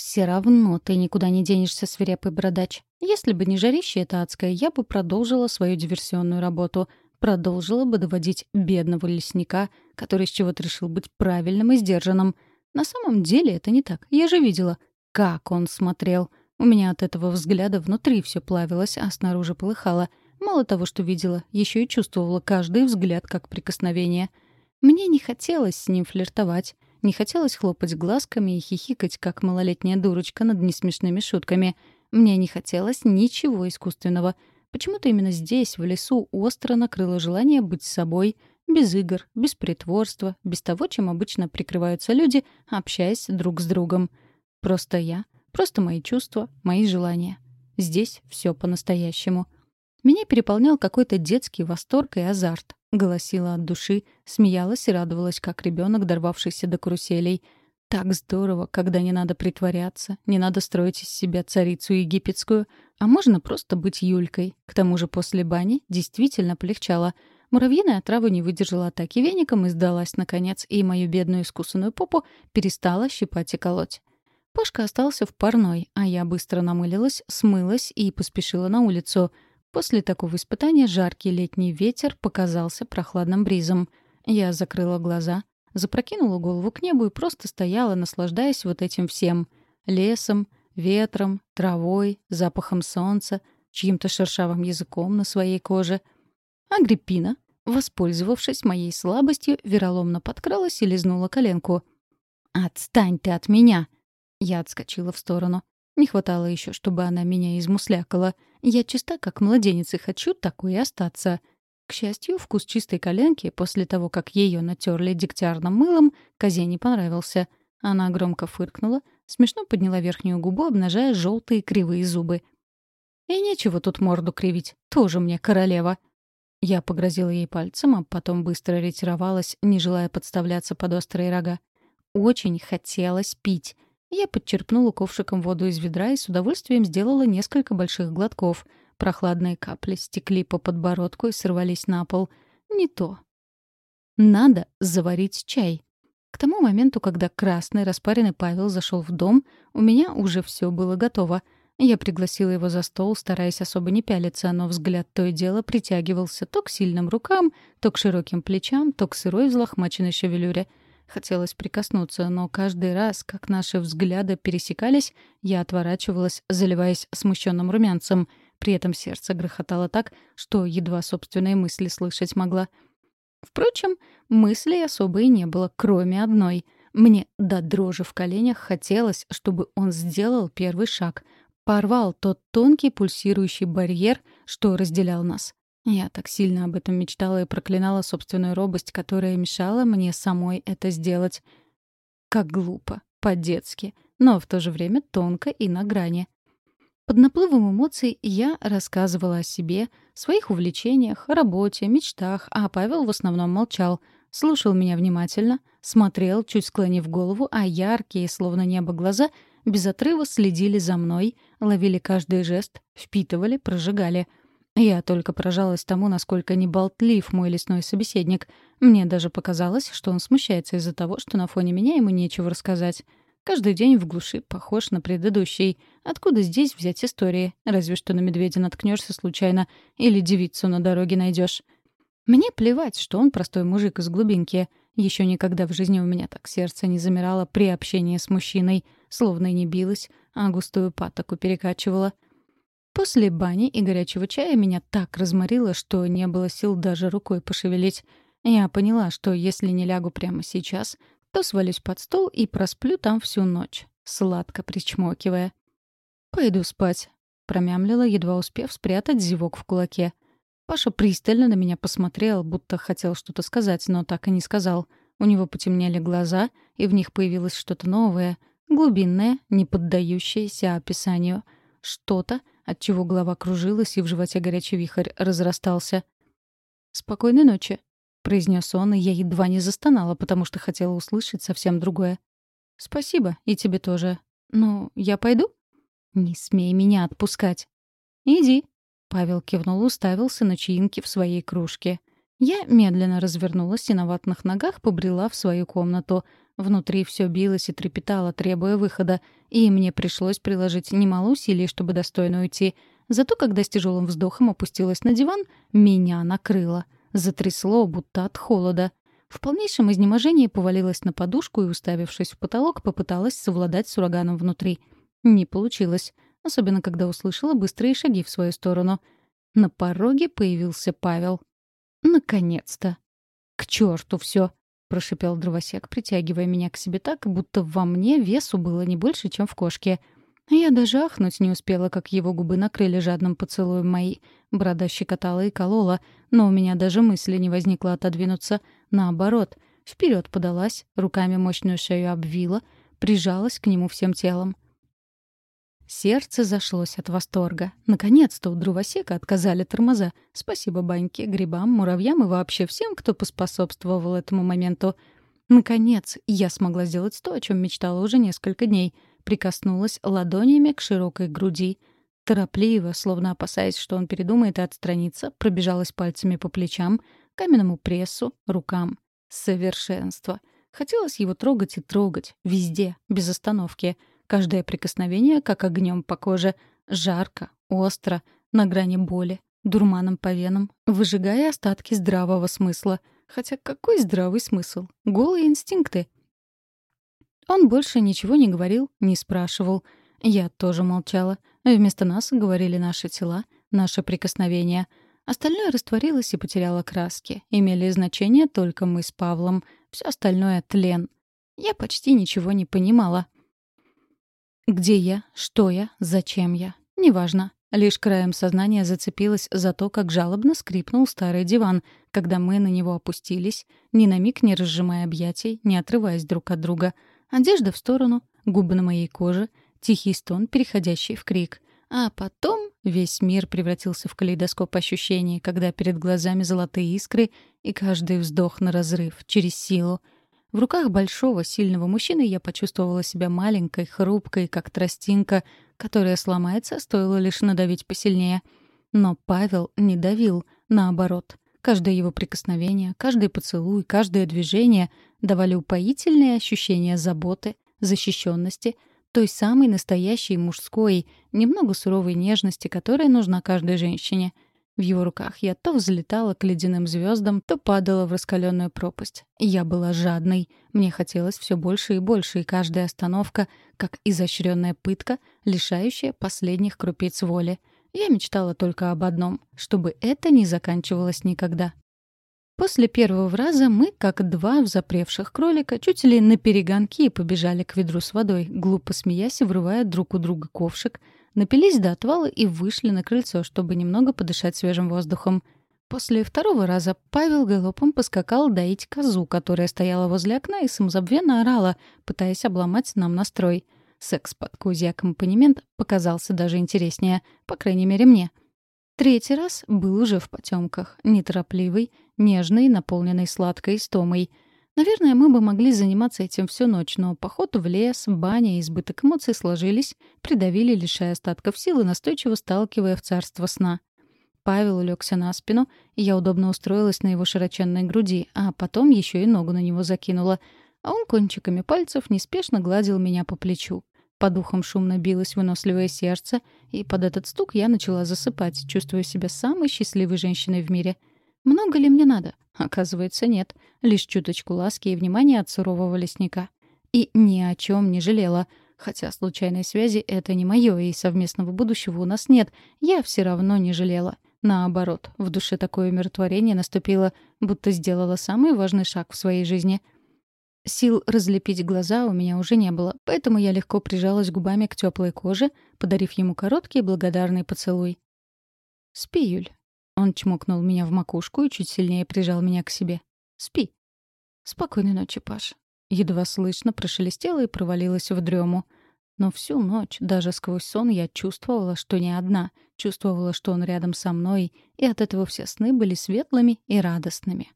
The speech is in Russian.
Все равно ты никуда не денешься, свирепый бородач. Если бы не жарище это адское, я бы продолжила свою диверсионную работу. Продолжила бы доводить бедного лесника, который с чего-то решил быть правильным и сдержанным. На самом деле это не так. Я же видела, как он смотрел. У меня от этого взгляда внутри все плавилось, а снаружи полыхало. Мало того, что видела, еще и чувствовала каждый взгляд как прикосновение. Мне не хотелось с ним флиртовать. Не хотелось хлопать глазками и хихикать, как малолетняя дурочка над несмешными шутками. Мне не хотелось ничего искусственного. Почему-то именно здесь, в лесу, остро накрыло желание быть собой, без игр, без притворства, без того, чем обычно прикрываются люди, общаясь друг с другом. Просто я, просто мои чувства, мои желания. Здесь все по-настоящему. Меня переполнял какой-то детский восторг и азарт. Голосила от души, смеялась и радовалась, как ребенок, дорвавшийся до каруселей. Так здорово, когда не надо притворяться, не надо строить из себя царицу египетскую, а можно просто быть Юлькой. К тому же после бани действительно полегчало. Муравьиная отрава не выдержала атаки веником и сдалась, наконец, и мою бедную искусанную попу перестала щипать и колоть. Пашка остался в парной, а я быстро намылилась, смылась и поспешила на улицу — После такого испытания жаркий летний ветер показался прохладным бризом. Я закрыла глаза, запрокинула голову к небу и просто стояла, наслаждаясь вот этим всем — лесом, ветром, травой, запахом солнца, чьим-то шершавым языком на своей коже. Агриппина, воспользовавшись моей слабостью, вероломно подкралась и лизнула коленку. «Отстань ты от меня!» Я отскочила в сторону. Не хватало еще, чтобы она меня измуслякала. Я чиста, как младенец, и хочу такой и остаться. К счастью, вкус чистой коленки после того, как ее натерли дегтярным мылом, козе не понравился. Она громко фыркнула, смешно подняла верхнюю губу, обнажая желтые кривые зубы. «И нечего тут морду кривить, тоже мне королева». Я погрозила ей пальцем, а потом быстро ретировалась, не желая подставляться под острые рога. Очень хотелось пить — я подчерпнула ковшиком воду из ведра и с удовольствием сделала несколько больших глотков. Прохладные капли стекли по подбородку и сорвались на пол. Не то. Надо заварить чай. К тому моменту, когда красный распаренный Павел зашел в дом, у меня уже все было готово. Я пригласила его за стол, стараясь особо не пялиться, но взгляд то и дело притягивался то к сильным рукам, то к широким плечам, то к сырой взлохмаченной шевелюре — Хотелось прикоснуться, но каждый раз, как наши взгляды пересекались, я отворачивалась, заливаясь смущенным румянцем. При этом сердце грохотало так, что едва собственные мысли слышать могла. Впрочем, мыслей особо и не было, кроме одной. Мне до дрожи в коленях хотелось, чтобы он сделал первый шаг, порвал тот тонкий пульсирующий барьер, что разделял нас. Я так сильно об этом мечтала и проклинала собственную робость, которая мешала мне самой это сделать. Как глупо, по-детски, но в то же время тонко и на грани. Под наплывом эмоций я рассказывала о себе, своих увлечениях, работе, мечтах, а Павел в основном молчал, слушал меня внимательно, смотрел, чуть склонив голову, а яркие, словно небо, глаза без отрыва следили за мной, ловили каждый жест, впитывали, прожигали — я только поражалась тому, насколько неболтлив мой лесной собеседник. Мне даже показалось, что он смущается из-за того, что на фоне меня ему нечего рассказать. Каждый день в глуши похож на предыдущий. Откуда здесь взять истории? Разве что на медведя наткнешься случайно или девицу на дороге найдешь. Мне плевать, что он простой мужик из глубинки. Еще никогда в жизни у меня так сердце не замирало при общении с мужчиной, словно и не билось, а густую патоку перекачивала — После бани и горячего чая меня так разморило, что не было сил даже рукой пошевелить. Я поняла, что если не лягу прямо сейчас, то свалюсь под стол и просплю там всю ночь, сладко причмокивая. «Пойду спать», — промямлила, едва успев спрятать зевок в кулаке. Паша пристально на меня посмотрел, будто хотел что-то сказать, но так и не сказал. У него потемнели глаза, и в них появилось что-то новое, глубинное, не поддающееся описанию. Что-то, отчего голова кружилась и в животе горячий вихрь разрастался. «Спокойной ночи», — произнес он, и я едва не застонала, потому что хотела услышать совсем другое. «Спасибо, и тебе тоже. Ну, я пойду?» «Не смей меня отпускать». «Иди», — Павел кивнул, уставился на чаинки в своей кружке. Я медленно развернулась и на ватных ногах побрела в свою комнату. Внутри все билось и трепетало, требуя выхода, и мне пришлось приложить немало усилий, чтобы достойно уйти. Зато когда с тяжелым вздохом опустилась на диван, меня накрыло. Затрясло, будто от холода. В полнейшем изнеможении повалилась на подушку и, уставившись в потолок, попыталась совладать с ураганом внутри. Не получилось, особенно когда услышала быстрые шаги в свою сторону. На пороге появился Павел. Наконец-то! К черту все! Прошипел дровосек, притягивая меня к себе так, будто во мне весу было не больше, чем в кошке. Я даже ахнуть не успела, как его губы накрыли жадным поцелуем мои. Борода щекотала и колола, но у меня даже мысли не возникло отодвинуться. Наоборот, вперед подалась, руками мощную шею обвила, прижалась к нему всем телом. Сердце зашлось от восторга. Наконец-то у дровосека отказали тормоза. Спасибо баньке, грибам, муравьям и вообще всем, кто поспособствовал этому моменту. Наконец, я смогла сделать то, о чем мечтала уже несколько дней. Прикоснулась ладонями к широкой груди. Торопливо, словно опасаясь, что он передумает и отстранится, пробежалась пальцами по плечам, каменному прессу, рукам. Совершенство. Хотелось его трогать и трогать, везде, без остановки — Каждое прикосновение, как огнем по коже, жарко, остро, на грани боли, дурманом по венам, выжигая остатки здравого смысла. Хотя какой здравый смысл? Голые инстинкты. Он больше ничего не говорил, не спрашивал. Я тоже молчала. Вместо нас говорили наши тела, наши прикосновения. Остальное растворилось и потеряло краски. Имели значение только мы с Павлом. Все остальное — тлен. Я почти ничего не понимала. Где я? Что я? Зачем я? Неважно. Лишь краем сознания зацепилась за то, как жалобно скрипнул старый диван, когда мы на него опустились, ни на миг не разжимая объятий, не отрываясь друг от друга. Одежда в сторону, губы на моей коже, тихий стон, переходящий в крик. А потом весь мир превратился в калейдоскоп ощущений, когда перед глазами золотые искры и каждый вздох на разрыв, через силу — в руках большого, сильного мужчины я почувствовала себя маленькой, хрупкой, как тростинка, которая сломается, стоило лишь надавить посильнее. Но Павел не давил, наоборот. Каждое его прикосновение, каждый поцелуй, каждое движение давали упоительные ощущения заботы, защищенности, той самой настоящей мужской, немного суровой нежности, которая нужна каждой женщине — в его руках я то взлетала к ледяным звездам, то падала в раскаленную пропасть. Я была жадной. Мне хотелось все больше и больше, и каждая остановка, как изощренная пытка, лишающая последних крупиц воли. Я мечтала только об одном — чтобы это не заканчивалось никогда. После первого раза мы, как два взапревших кролика, чуть ли на перегонки побежали к ведру с водой, глупо смеясь и врывая друг у друга ковшик — Напились до отвала и вышли на крыльцо, чтобы немного подышать свежим воздухом. После второго раза Павел галопом поскакал доить козу, которая стояла возле окна и самозабвенно орала, пытаясь обломать нам настрой. Секс под козий аккомпанемент показался даже интереснее, по крайней мере мне. Третий раз был уже в потемках, неторопливый, нежный, наполненный сладкой истомой — Наверное, мы бы могли заниматься этим всю ночь, но поход в лес, баня и избыток эмоций сложились, придавили, лишая остатков сил и настойчиво сталкивая в царство сна. Павел улегся на спину, и я удобно устроилась на его широченной груди, а потом еще и ногу на него закинула. А он кончиками пальцев неспешно гладил меня по плечу. По духам шумно билось выносливое сердце, и под этот стук я начала засыпать, чувствуя себя самой счастливой женщиной в мире — много ли мне надо? Оказывается, нет. Лишь чуточку ласки и внимания от сурового лесника. И ни о чем не жалела. Хотя случайной связи — это не мое, и совместного будущего у нас нет. Я все равно не жалела. Наоборот, в душе такое умиротворение наступило, будто сделала самый важный шаг в своей жизни. Сил разлепить глаза у меня уже не было, поэтому я легко прижалась губами к теплой коже, подарив ему короткий благодарный поцелуй. «Спи, Юль, он чмокнул меня в макушку и чуть сильнее прижал меня к себе. «Спи». «Спокойной ночи, Паш». Едва слышно прошелестела и провалилась в дрему. Но всю ночь, даже сквозь сон, я чувствовала, что не одна. Чувствовала, что он рядом со мной, и от этого все сны были светлыми и радостными.